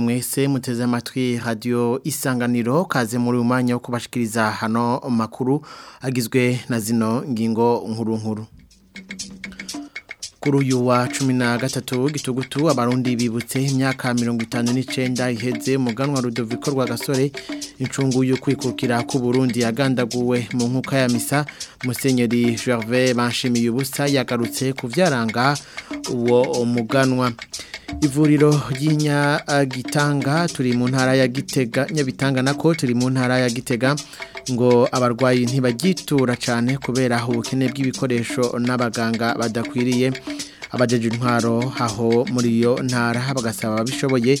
mwese muteze amatwi Radio isanganiro kaze muri uyu wo kubashikiriza hano makuru agizwe na zino ngingo nkuru nkuru kuri uyu wa cumi na gatatu gitugutu abarundi bibutse imyaka mirongo itanu n'icyenda iheze Muganwa rudoviko rwa gasore incungu yo kwikukira ku Burundi yagandaguwe mu nkuka ya misa musenyeri Gervais bashimiye ubusa yagarutse ku byaranga uwo muganwa ivuriro ry'inyagitanga turi mu ntara ya gitega nyabitanga nako turi mu ntara ya gitega ngo abarwayi ntibagitura cyane kubera ubukene bw'ibikoresho n'abaganga badakwiriye abajeje intwaro aho muri iyo ntara bagasaba ababishoboye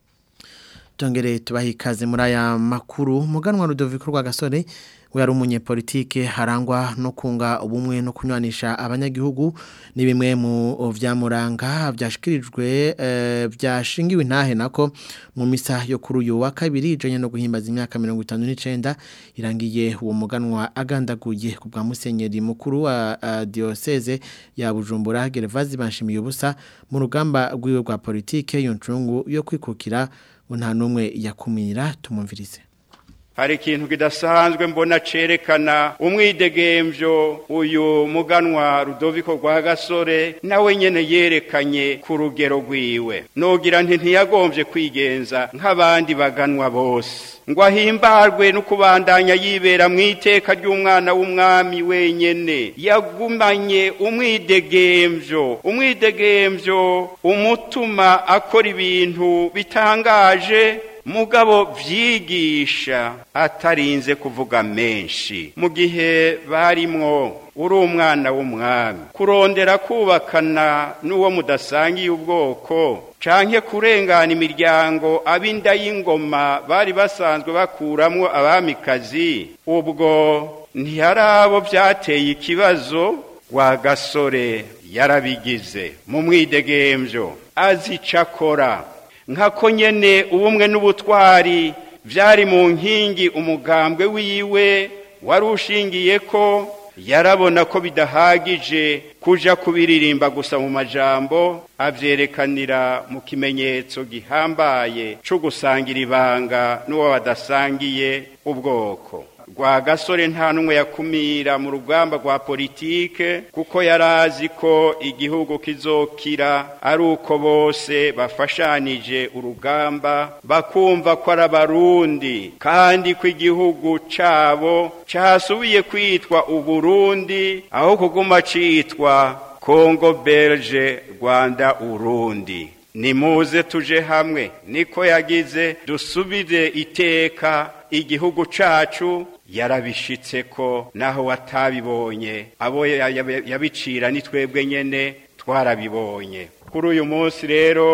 tongere tubahe muri aya makuru muganwa Rudoviko gasore we yari umunyepolitike harangwa no kunga ubumwe no kunywanisha abanyagihugu ni bimwe mu byamuranga byashikirijwe eh, byashingiwe intahe nako mu misa yo kuri uyu wa kabiri ijanye no guhimbaza imyaka mirongo itanu n'icenda irangiye uwo muganwa agandaguye ku bwa musenyeri mukuru wa eh, diocese ya bujumbura gerevazi banshimiye ubusa mu rugamba rw'iwe rwa politike yo ncungu yo kwikukira nta n'umwe yakumira tumumvirize hari ikintu kidasanzwe mbona cerekana umwidegembyo uyu muganwa rudoviko rwa gasore nawe nyene yerekanye ku rugero rwiwe nogira nti ntiyagombye kwigenza nk'abandi baganwa bose ngo ahimbarwe no kubandanya yibera mu iteka ry'umwana w'umwami wenyine yagumanye umwidegembyo umwidegembyo umutuma akora ibintu bitangaje mugabo vyigisha atarinze kuvuga menshi mu gihe barimwo uri umwana w'umwami kurondera kubakana n'uwo mudasangiye ubwoko canke kurengana imiryango ab'inda y'ingoma bari basanzwe bakuramwo abamikazi ubwo ntihari abo byateye ikibazo wa gasore yarabigize mu mwidegembyo azi icyo akora nkako nyene ubumwe n'ubutwari byari mu nkingi umugambwe wiwe wari ushingiye ko yarabona ko bidahagije kuja kubiririmba gusa mu majambo abyerekanira mu kimenyetso gihambaye cyo gusangira ibanga n'uwo badasangiye ubwoko rwa gasore nta n'umwe yakumira mu rugamba rwa politike kuko yari azi ko igihugu kizokira ari uko bose bafashanije urugamba bakumva ko ari abarundi kandi ko igihugu cyabo cyasubiye kwitwa uburundi aho kuguma citwa kongo belge rwanda urundi nimuze tuje hamwe niko yagize dusubire iteka igihugu cyacu yarabishitse ko naho watabibonye abo yabicira ni twebwe nyene twarabibonye kuri uyu munsi rero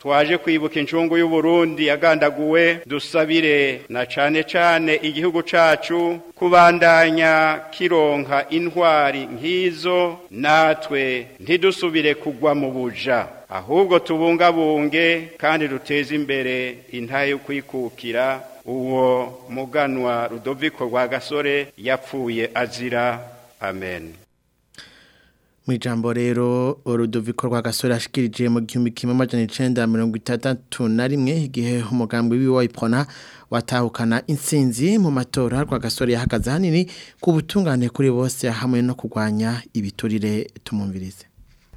twaje kwibuka incungu y'uburundi yagandaguwe dusabire na cane cane igihugu cacu kubandanya kironka intwari nk'izo natwe ntidusubire kugwa mu buja ahubwo tubungabunge kandi duteze imbere intahe yo kwikukira uwo muganwa rudoviko rwa gasore yapfuye azira amen mu ijambo rero urudoviko rwa gasore yashikirije mu gihumbi kimwe amajana icenda mirongo itandatu na rimwe igihe umugambi wiwe wayipfona watahukana intsinzi mu matora rwa gasore yahagaze hanini ku butungane kuri bose hamwe no kurwanya ibiturire tumumvirize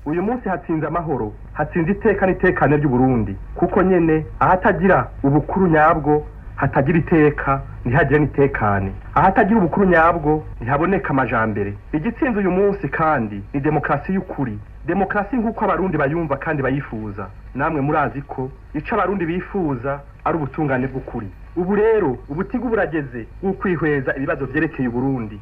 uyu munsi hatsinze amahoro hatsinze iteka n'itekane ry'uburundi kuko nyene ahatagira ubukuru nyabwo hatagira iteka ntihagire n'itekane ahatagira ubukuru nyabwo ntihaboneka amajambere igitsinze uyu munsi kandi ni demokarasi y'ukuri demokarasi nk'uko abarundi bayumva kandi bayifuza namwe murazi ko icyo abarundi bifuza ari ubutungane bw'ukuri ubu rero ubutigu burageze bwo kwihweza ibibazo byerekeye Burundi.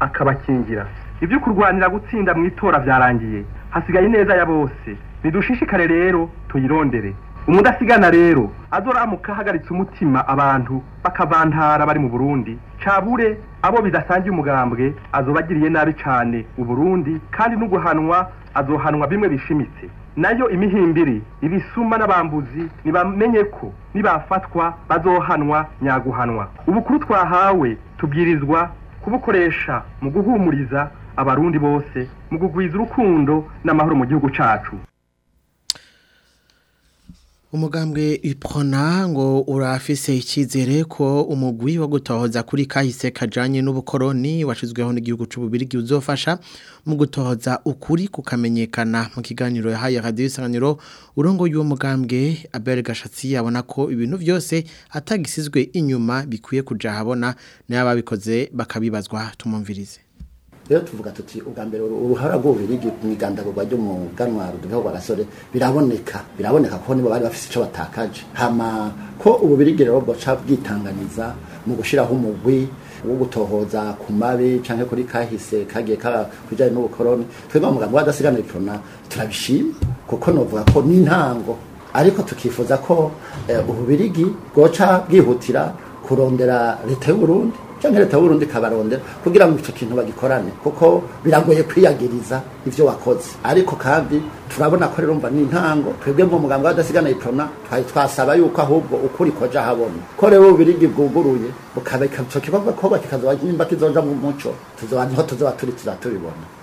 akabakingira ibyo kurwanira gutsinda mu itora byarangiye hasigaye neza ya bose nidushishikare rero tuyirondere umudasigana rero azoramuka ahagaritse umutima abantu bakavantara bari mu burundi cabure abo bidasangiye umugambwe azobagiriye nabi cane uburundi kandi n'uguhanwa azohanwa bimwe bishimitse nayo imihimbiri ibisuma n'abambuzi nibamenye ko nibafatwa bazohanwa nyaguhanwa ubukuru twahawe tubwirizwa kubukoresha mu guhumuriza abarundi bose mu kugwiza urukundo n'amahoro mu gihugu cacu umugambwe ipona ngo urafise icyizere ko umugwi wo gutohoza kuri kahise kajanye n'ubukoroni washizweho n'igihugu cy'ububirigi uzofasha mu gutohoza ukuri kukamenyekana mu kiganiro yahaye radio isanganiro urongo y'uwo mugambwe Abel Gashatsi yabona ko ibintu byose atagisizwe inyuma bikwiye kuja habona n'ababikoze bakabibazwa tumumvirize rero tuvuga tuti ubwa mbere uruhara rw'uburiri mu igandagurwa ryo mu ganwa ruduheho rwa gasore biraboneka biraboneka kuko nibo bari bafite icyo batakaje hama ko ububirigi rero bwaca bwitanganiza mu gushyiraho umugwi wo gutohoza ku mabi cyangwa kuri kahise kagiye kujyanye n'ubukoroni twebwe amagambo adasiganira ipfuna turabishima kuko navuga ko n'intango ariko tukifuza ko eh, ububirigi bwoca bwihutira kurondera leta y'uburundi cyangwa leta y'uburundi ikabarondera kugira ngo icyo kintu bagikorane kuko biragoye kwiyagiriza ibyo wakoze ariko kandi turabona ko rero mva ni intango twebwe muganga w'adasigana iprona twari twasaba yuko ahubwo ukuri koja habona ko rero ubirigi bwuguruye bukabeka icyo kibazo kuba kikazoba nimba kizoja mu muco tuzoba niho tuzoba turi tuzatubibona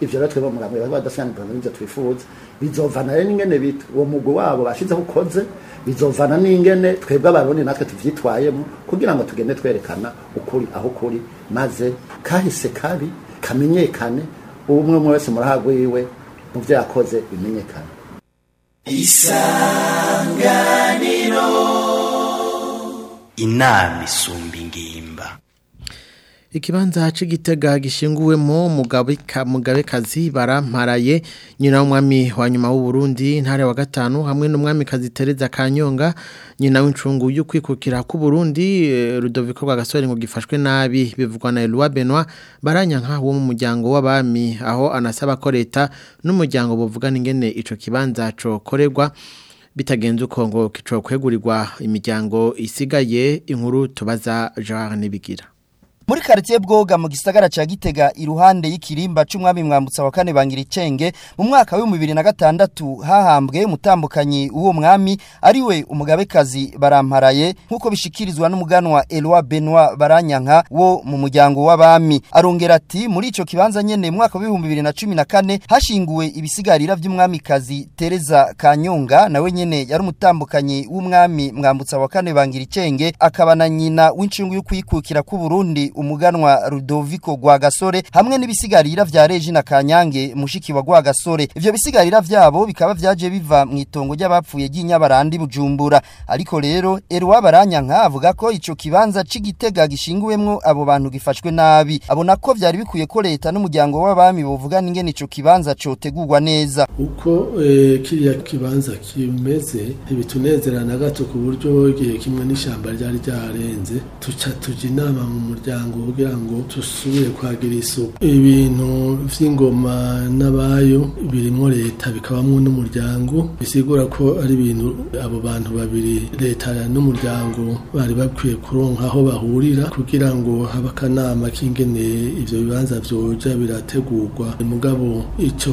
ivyo rero twebwe muramwe bari badasanzwe n'ivyo twifuza bizovana n'ingene bita uwo mugo wabo bashizeho ukoze bizovana n'ingene twebwe abarundi natwe tuvyitwayemo kugira ngo tugende twerekana ukuri aho kuri maze kahise kabi kamenyekane umwe umwe wese murahagwe yiwe mu vyo yakoze bimenyekane isanganiro inama isumba ingimba ikibanza c'igitega gishinguwemo mugabeka mugabekazi baramparaye nyina w'umwami wa nyuma w'u Burundi ntare wa gatanu hamwe n'umwami kazi Tereza Kanyonga nyina w'incungu y'ukwikukira ku Burundi Rudoviko eh, rwa gasore ngo gifashwe nabi bivugwa na Eloi Benoit baranyanka wo mu muryango w'abami aho anasaba ko leta n'umuryango bovugana ingene ico kibanza co koregwa bitagenze uko ngo kico imiryango isigaye inkuru tubaza Jean Nibigira muri quartier bwoga mu gisagara cya Gitega iruhande y'ikirimba c'umwami mwambutsa wa kane bangira mu mwaka na gatandatu hahambwe umutambukanyi uwo mwami ari we umugabekazi baramparaye nkuko bishikirizwa n'umuganwa Eloi Benoit Baranyanka wo mu muryango w'abami arongera ati muri icyo kibanza nyene mu mwaka na kane hashinguwe ibisigarira by'umwami Tereza Teresa Kanyonga nawe nyine yari umutambukanye w'umwami mwambutsa wa kane bangira icenge akaba na nyina w'incungu yo kwikukira ku Burundi umuganwa Rudoviko Rwagasore hamwe n'ibisigarira vya Regina Kanyange mushiki wa Rwagasore ivyo bisigarira vyabo bikaba vyaje biva mu itongo ry'abapfuye ry'inyabarandi Bujumbura ariko rero Erwa Baranya nkavuga ko ico kibanza c'igitega gishinguwemwo abo bantu gifashwe nabi abona ko vyari bikuye ko leta n'umuryango w'abami bovugana ingene ico kibanza cotegurwa neza uko eh, kiriya kibanza kimeze ibitunezera gato ku buryo igihe kimwe n'ishamba ryari ryarenze tuca tuja inama mu muryango umuryango kugira ngo dusubire kwagira isuku ibintu vy'ingoma n'abayo birimo leta bikabamwo n'umuryango bisigura ko ari ibintu abo bantu babiri leta n'umuryango bari bakwiye kuronka aho bahurira kugira ngo habe akanama k'ingene ivyo bibanza vyoja birategurwa mugabo icyo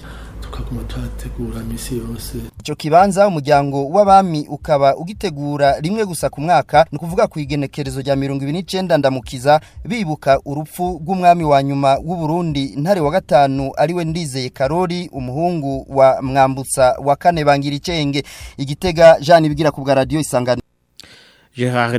tukaguma tuhategura iminsi yose icyo kibanza umuryango w'abami ukaba ugitegura rimwe gusa ku mwaka ni ukuvuga ku igenekerezo rya mirongo ibiri n'icyenda ndamukiza bibuka urupfu rw'umwami wa nyuma w'uburundi ntare wa gatanu ariwe ndizeye karori umuhungu wa mwambutsa wa kane bangira icenge igitega jean ibwira ku bwa radiyo isangano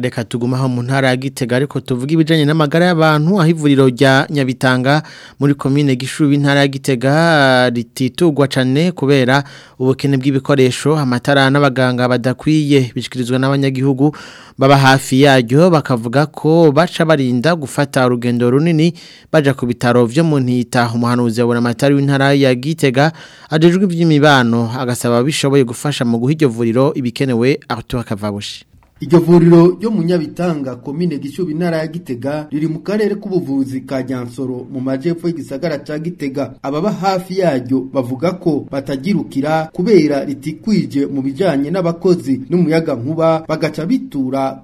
reka tuguma aho mu ntara ya gitega ariko tuvuga ibijanye n'amagara y'abantu aho rya nyabitanga muri komine gishubi intara ya gitega rititugwa cyane kubera ubukene bw'ibikoresho amatara n'abaganga badakwiye bishyikirizwa n'abanyagihugu baba hafi yaryo bakavuga ko baca barinda gufata urugendo runini bajya ku bitaro byo mu ntita umuhanuzi yabura amatari w'intara ya gitega ajejwe iby'imibano agasaba bishoboye gufasha mu guha vuriro ibikenewe aho tuba Iryo vuriro ryo mu Nyabitanga komine Gishubi intara ya Gitega riri mu karere k'ubuvuzi ka Nyansoro mu majepfo y'igisagara cya Gitega ababa hafi yaryo bavuga ko batagirukira kubera ritikwije mu bijyanye n'abakozi n'umuyaga nkuba bagaca bitura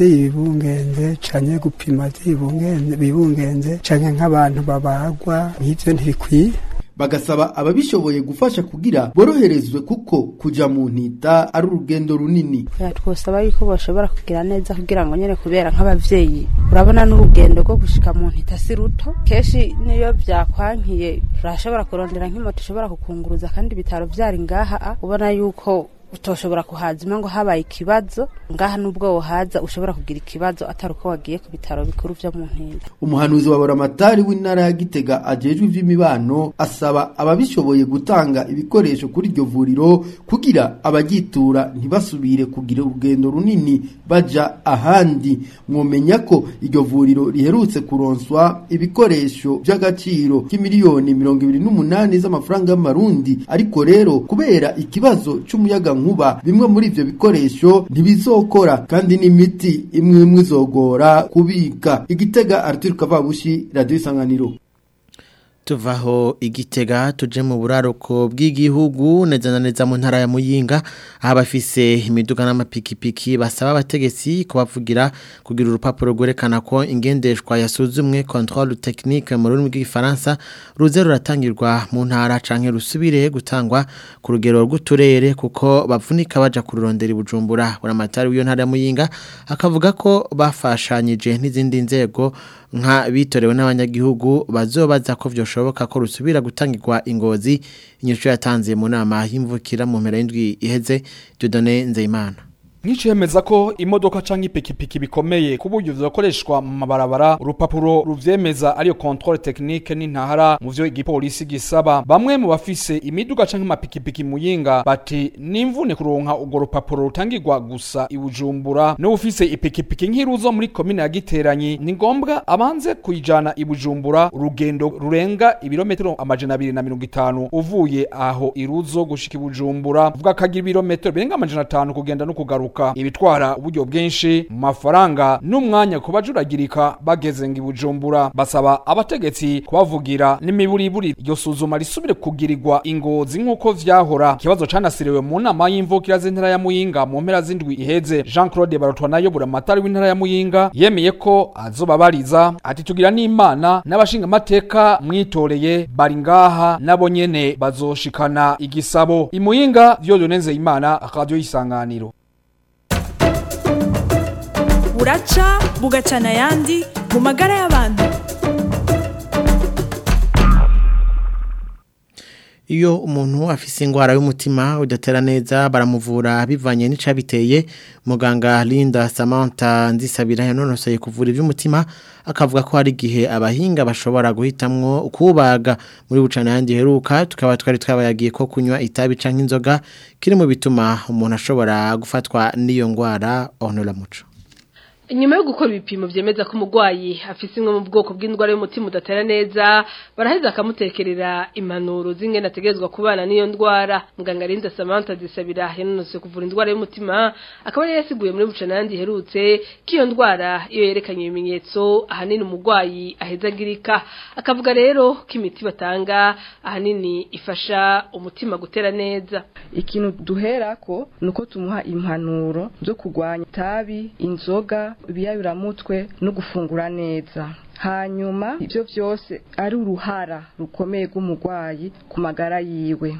bibungenze cyane gupima bibungenze cyane nk'abantu babagwa nk'ibyo ntibikwiye bagasaba ababishoboye gufasha kugira boroherezwe kuko kujya mu ntita ari urugendo runini twasaba yuko bashobora kugira neza kugira ngo nyine kubera nk'ababyeyi urabona n'urugendo rwo gushika mu ntita si ruto kenshi niyo byakwankiye urashobora kurondera nk'imoto ishobora kukunguruza kandi ibitaro byari ngaha ubona yuko utoshobora kuhazima ngo habaye ikibazo ngaha nubwo wohaza ushobora kugira ikibazo atari uko wagiye ku bitaro bikuru byo mu ntera umuhanuzi wa buramatari w'intara ya gitega ajejwe iby'imibano asaba ababishoboye gutanga ibikoresho kuri iryo vuriro kugira abagitura ntibasubire kugira urugendo runini baja ahandi mwomenya ko iryo vuriro riherutse kuronswa ibikoresho by'agaciro k'imiliyoni mirongo ibiri n'umunani z'amafaranga y'amarundi ariko rero kubera ikibazo cy'umuyaga nkuba bimwe muri ibyo bikoresho ntibizokora kandi n'imiti imwe imwe izogora kubika igitega Arthur Kavabushi radio isanganiro tuvaho igitega tuje mu buraruko bw'igihugu neza na neza mu ntara ya muyinga abafise imiduga n'amapikipiki basaba abategetsi kubavugira kugira urupapuro rwerekana ko ingendeshwa yasuzumwe controle technique mu rurimi rw'igifaransa ruze ruratangirwa mu ntara canke rusubire gutangwa ku rugero rw'uturere kuko bavunika baja kururondera ibujumbura buramatari w'iyo ntara ya muyinga akavuga ko bafashanyije n'izindi nzego nka bitorewe n'abanyagihugu bazobaza ko vyoshoboka ko rusubira gutangirwa ingozi inyishu yatanze mu nama y'imvukira mu mpera y'indwi iheze Dieudonné Nzeyimana nk'icemeza ko imodoka cyangwa ipikipiki bikomeye ku buryo bizakoreshwa mu mabarabara urupapuro ruvyemeza ariyo controle technique n'intahara mu vyo igipolisi gisaba bamwe mu bafise imiduga canke amapikipiki muyinga bati nimvune kuronka urwo rupapuro rutangirwa gusa ibujumbura n'ufise ipikipiki nk'iruzo muri komine ya giteranyi ni ngombwa abanze kuyijana ibujumbura urugendo rurenga ibirometero amajana abiri na mirongo itanu uvuye aho iruzo gushika ibujumbura vuga akagira ibirometero birenga amajana atanu kugenda no kugaruka izamuka ibitwara uburyo bwinshi mu mafaranga n'umwanya ku bajuragirika bageze ngo ibujumbura basaba abategetsi kubavugira n'imiburiburi iryo suzuma risubire kugirirwa ingozi nk'uko vyahora ikibazo canasiriwe mu nama y'imvukira z'intara ya muyinga mu mpera z'indwi iheze jean claude barotwana ayobora amatari w'intara ya muyinga yemeye ko azobabariza ati tugira n'imana n'abashinga amateka mwitoreye bari ngaha nabo nyene bazoshikana igisabo imuyinga vyo doneze imana akaradiyo y'isanganiro buraca bugacana ayandi mu magara y'abantu iyo umuntu afise indwara y'umutima udatera neza baramuvura bivanye n'icabiteye muganga Linda Samantha nzisabira yanonosoye kuvura iby'umutima akavuga ko hari igihe abahinga bashobora guhitamwo kubaga muri bucana yandi heruka tukaba twari twabayagiye ko kunywa itabi canke inzoga kiri mu bituma umuntu ashobora gufatwa n'iyo ndwara onora muco nyuma yo gukora ibipimo byemeza ko umurwayi afite imwe mu bwoko bw'indwara y'umutima udatera neza baraheza akamutekerera impanuro zimwe nategerezwa kubana n'iyo ndwara muganga arinda samantha zisabira yanonose kuvura indwara y'umutima akaba yari yasiguye muri bucanandi iherutse ko iyo ndwara iyo yerekanye ibimenyetso ahanini umurwayi ahezagirika akavuga rero ko imiti batanga ahanini ifasha umutima gutera neza ikintu duherako ni uko tumuha impanuro zo kurwanya itabi inzoga mutwe no gufungura neza hanyuma ibyo byose ari uruhara rukomeye rw'umurwayi ku magara yiwe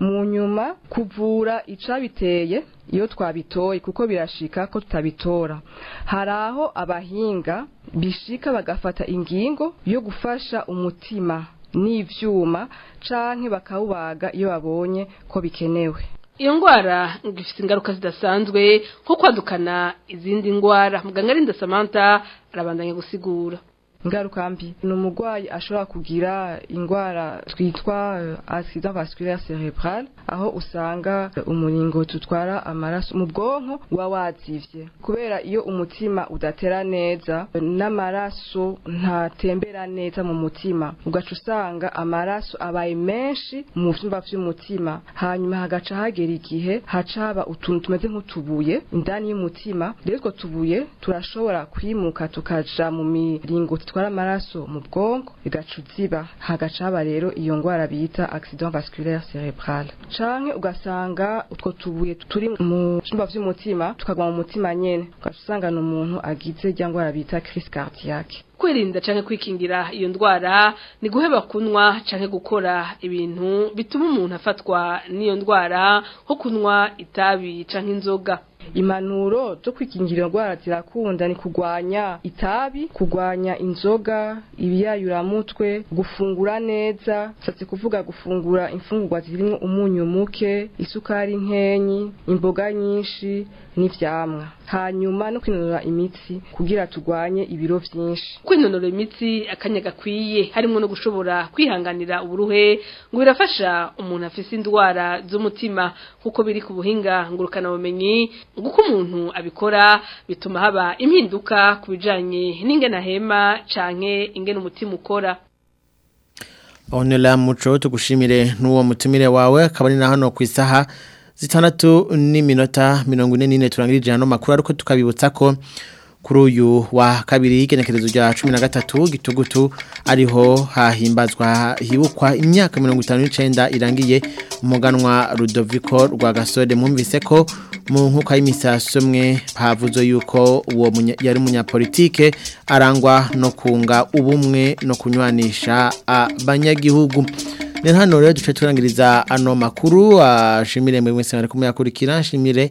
mu nyuma kuvura icabiteye iyo twabitoye kuko birashika ko tutabitora hari aho abahinga bishika bagafata ingingo yo gufasha umutima n'ivyuma canke bakawubaga iyo babonye ko bikenewe iyo ndwara ngo ifite ingaruka zidasanzwe nko kwadukana izindi ndwara muganga arinda samantha arabandanya gusigura ingaruka mbi ni umurwayi ashobora kugira indwara twitwa euh, accident vasculaire cerebral aho usanga umuringo tutwara amaraso mu bwonko uba wazivye kubera iyo umutima udatera neza n'amaraso ntatembera neza mu mutima ugaca usanga amaraso abaye menshi mu vyumba by'umutima hanyuma hagaca hagera igihe haca haba utuntu tumeze nk'utubuye indani y'umutima rero utwo tubuye turashobora kwimuka tukaja mu miringoti zitwara amaraso mu bwonko bigaca uziba rero iyo ndwara bita accident vasculaire cerebral canke ugasanga utwo tubuye turi mu cyumba vy'umutima tukagwa mu mutima nyene ugaca usanga umuntu agize rya ndwara bita crise cardiaque kwirinda canke kwikingira iyo ndwara ni guheba kunywa canke gukora ibintu bituma umuntu afatwa n'iyo ndwara nko kunywa itabi canke inzoga impanuro zo kwikingira indwara zirakunda ni kurwanya itabi kugwanya inzoga ibiyayuramutwe gufungura neza satse kuvuga gufungura imfungurwa zirimo umunyu muke isukari nkenyi imboga nyinshi n'ivyamwa hanyuma no kwinonora imitsi kugira turwanye ibiro byinshi kwinonora imitsi akanya gakwiye harimo no gushobora kwihanganira uburuhe ngo birafasha umuntu afise indwara z'umutima kuko biri ku buhinga ngurukana bumenyi nguko umuntu abikora bituma haba impinduka kubijanye n'ingena hema canke ingena umutima ukora Onela muco tugushimire n'uwo mutumire wawe akaba ari na hano ku isaha zitandatu n'iminota mirongo ine n'ine turangirije hano makuru ariko tukabibutsa ko kuri uyu wa kabiri y'igenekerezo rya cumi na gatatu gitugutu ariho hahimbazwa hibukwa imyaka mirongo itanu n'icyenda irangiye umuganwa rudoviko rwa gasode mwumvise ko mu nkuka y'imisaso mwe havuze yuko uwo yari umunyapolitike arangwa no kunga ubumwe no kunywanisha abanyagihugu rero hano rero duce ano makuru ashimire ah, muri mwese bari kumuyakurikira ashimire